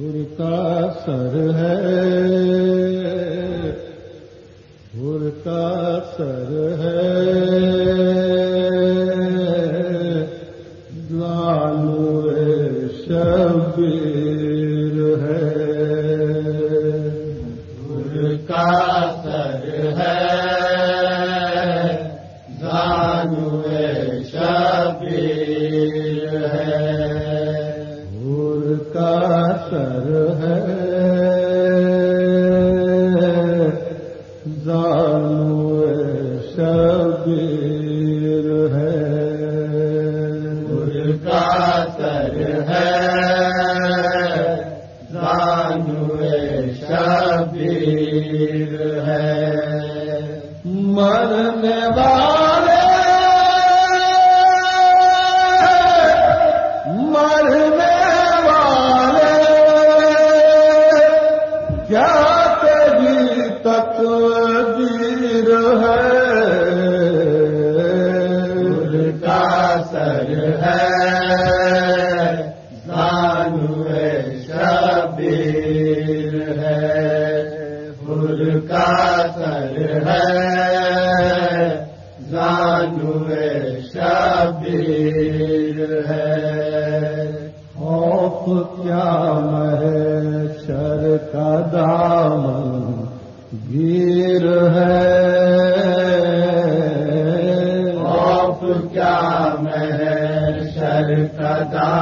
گر کا سر ہے۔ گر کا سر ہے۔ ہے۔ کا سر ہے زانو شبیر ہے گر کا سر ہے زانو شبیر ہے خوف کیا میں شر کا دامن گیر کا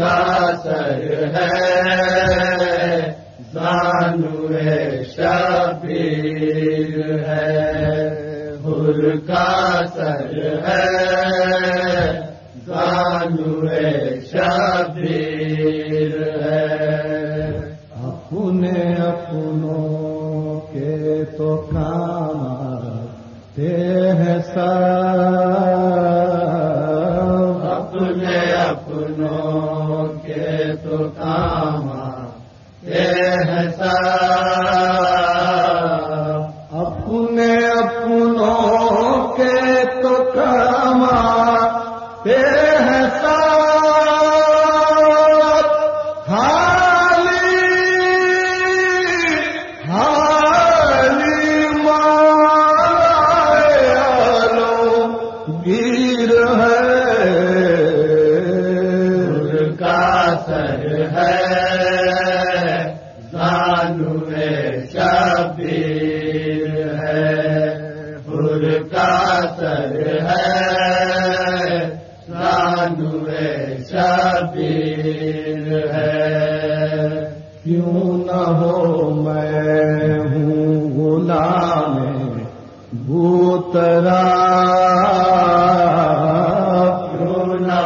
کا سر ہے۔ زانو شبیر ہے۔ گر کا سر ہے۔ زانو شبیر ہے۔ اپنے اپنوں کے تو کام آتے ہیں اپنوں تو کام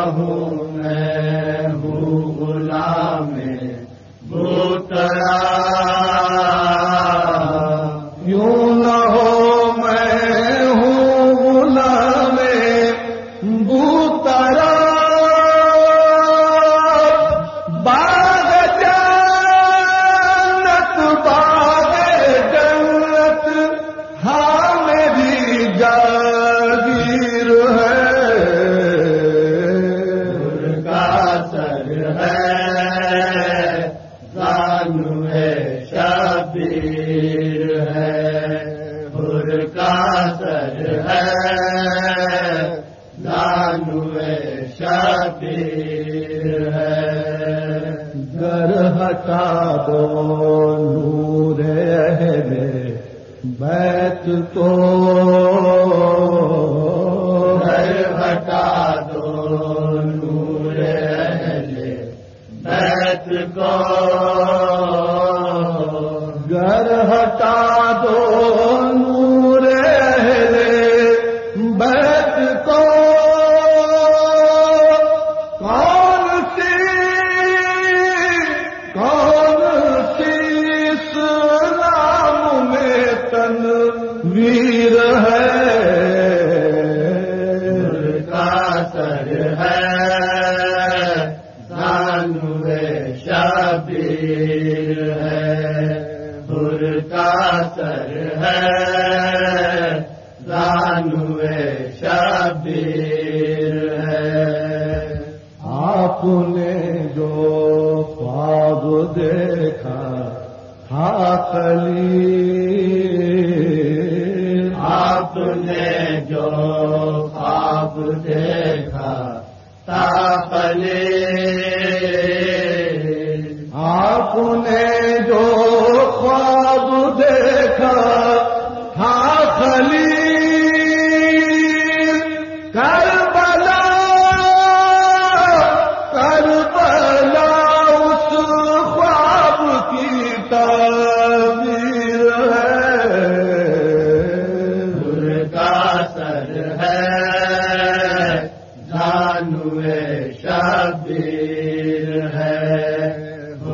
ہوں زانو شبیر ہے گر ہٹا دو نور اہل بیت کو گر ہٹا دو نور اہل بیت کو گر ہٹا دو دیکھا ہاتھ لی آپ نے جو آپ دیکھا تاپلے آپ نے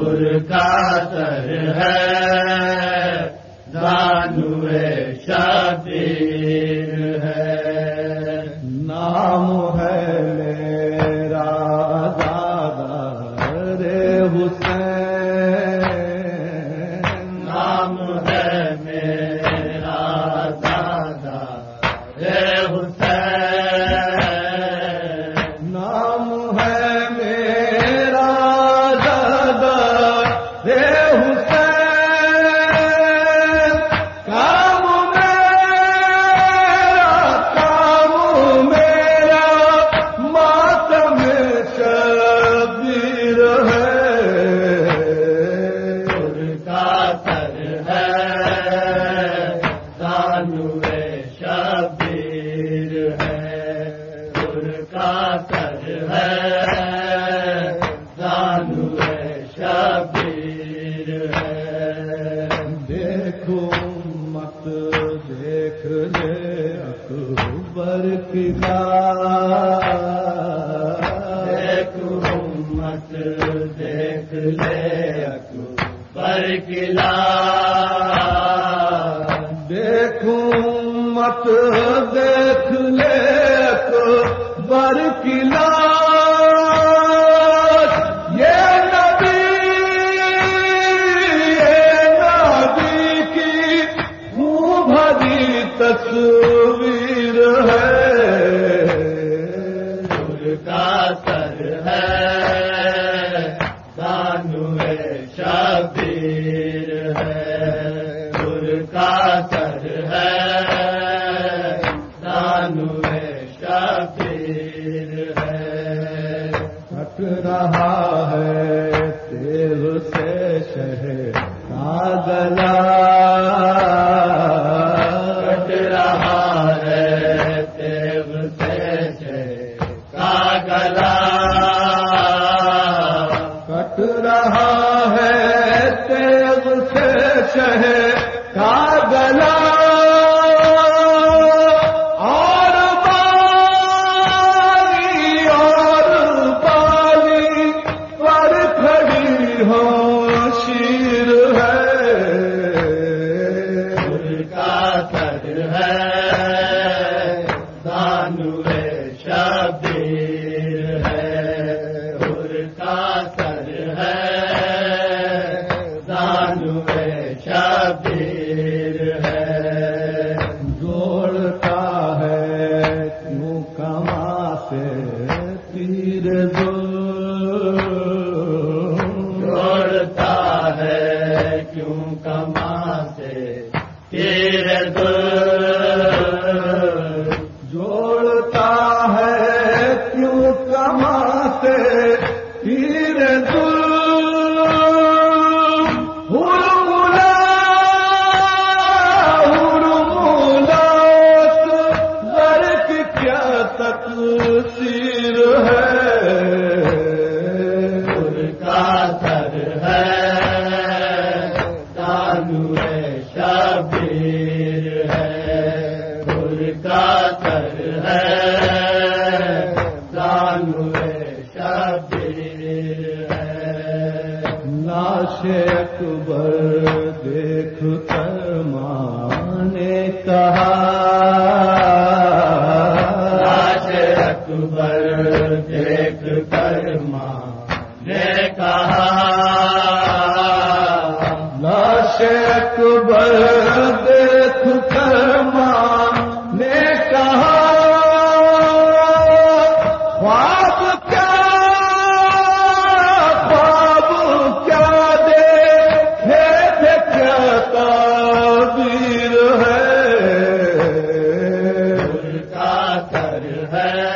نور ہے دانو شادیر ہے نام ہے میرا دادا رے حسین نام ہے میرا دادا رے حسین دیکھ لے اکبر کی دیکھ مت دیکھ لے اکبر قلعہ کر ہے۔ دانو رہا ہے تیل سے شہر کٹ رہا ہے تیل سے شہر کٹ رہا پیر دو اکبر دیکھ کر ماں نے کہا خواب کیا خواب کیا دیکھے کیا تعبیر ہے۔ کا کر ہے۔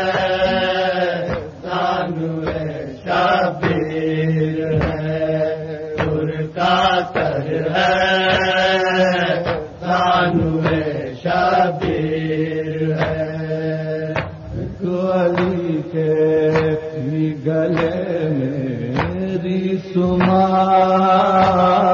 سما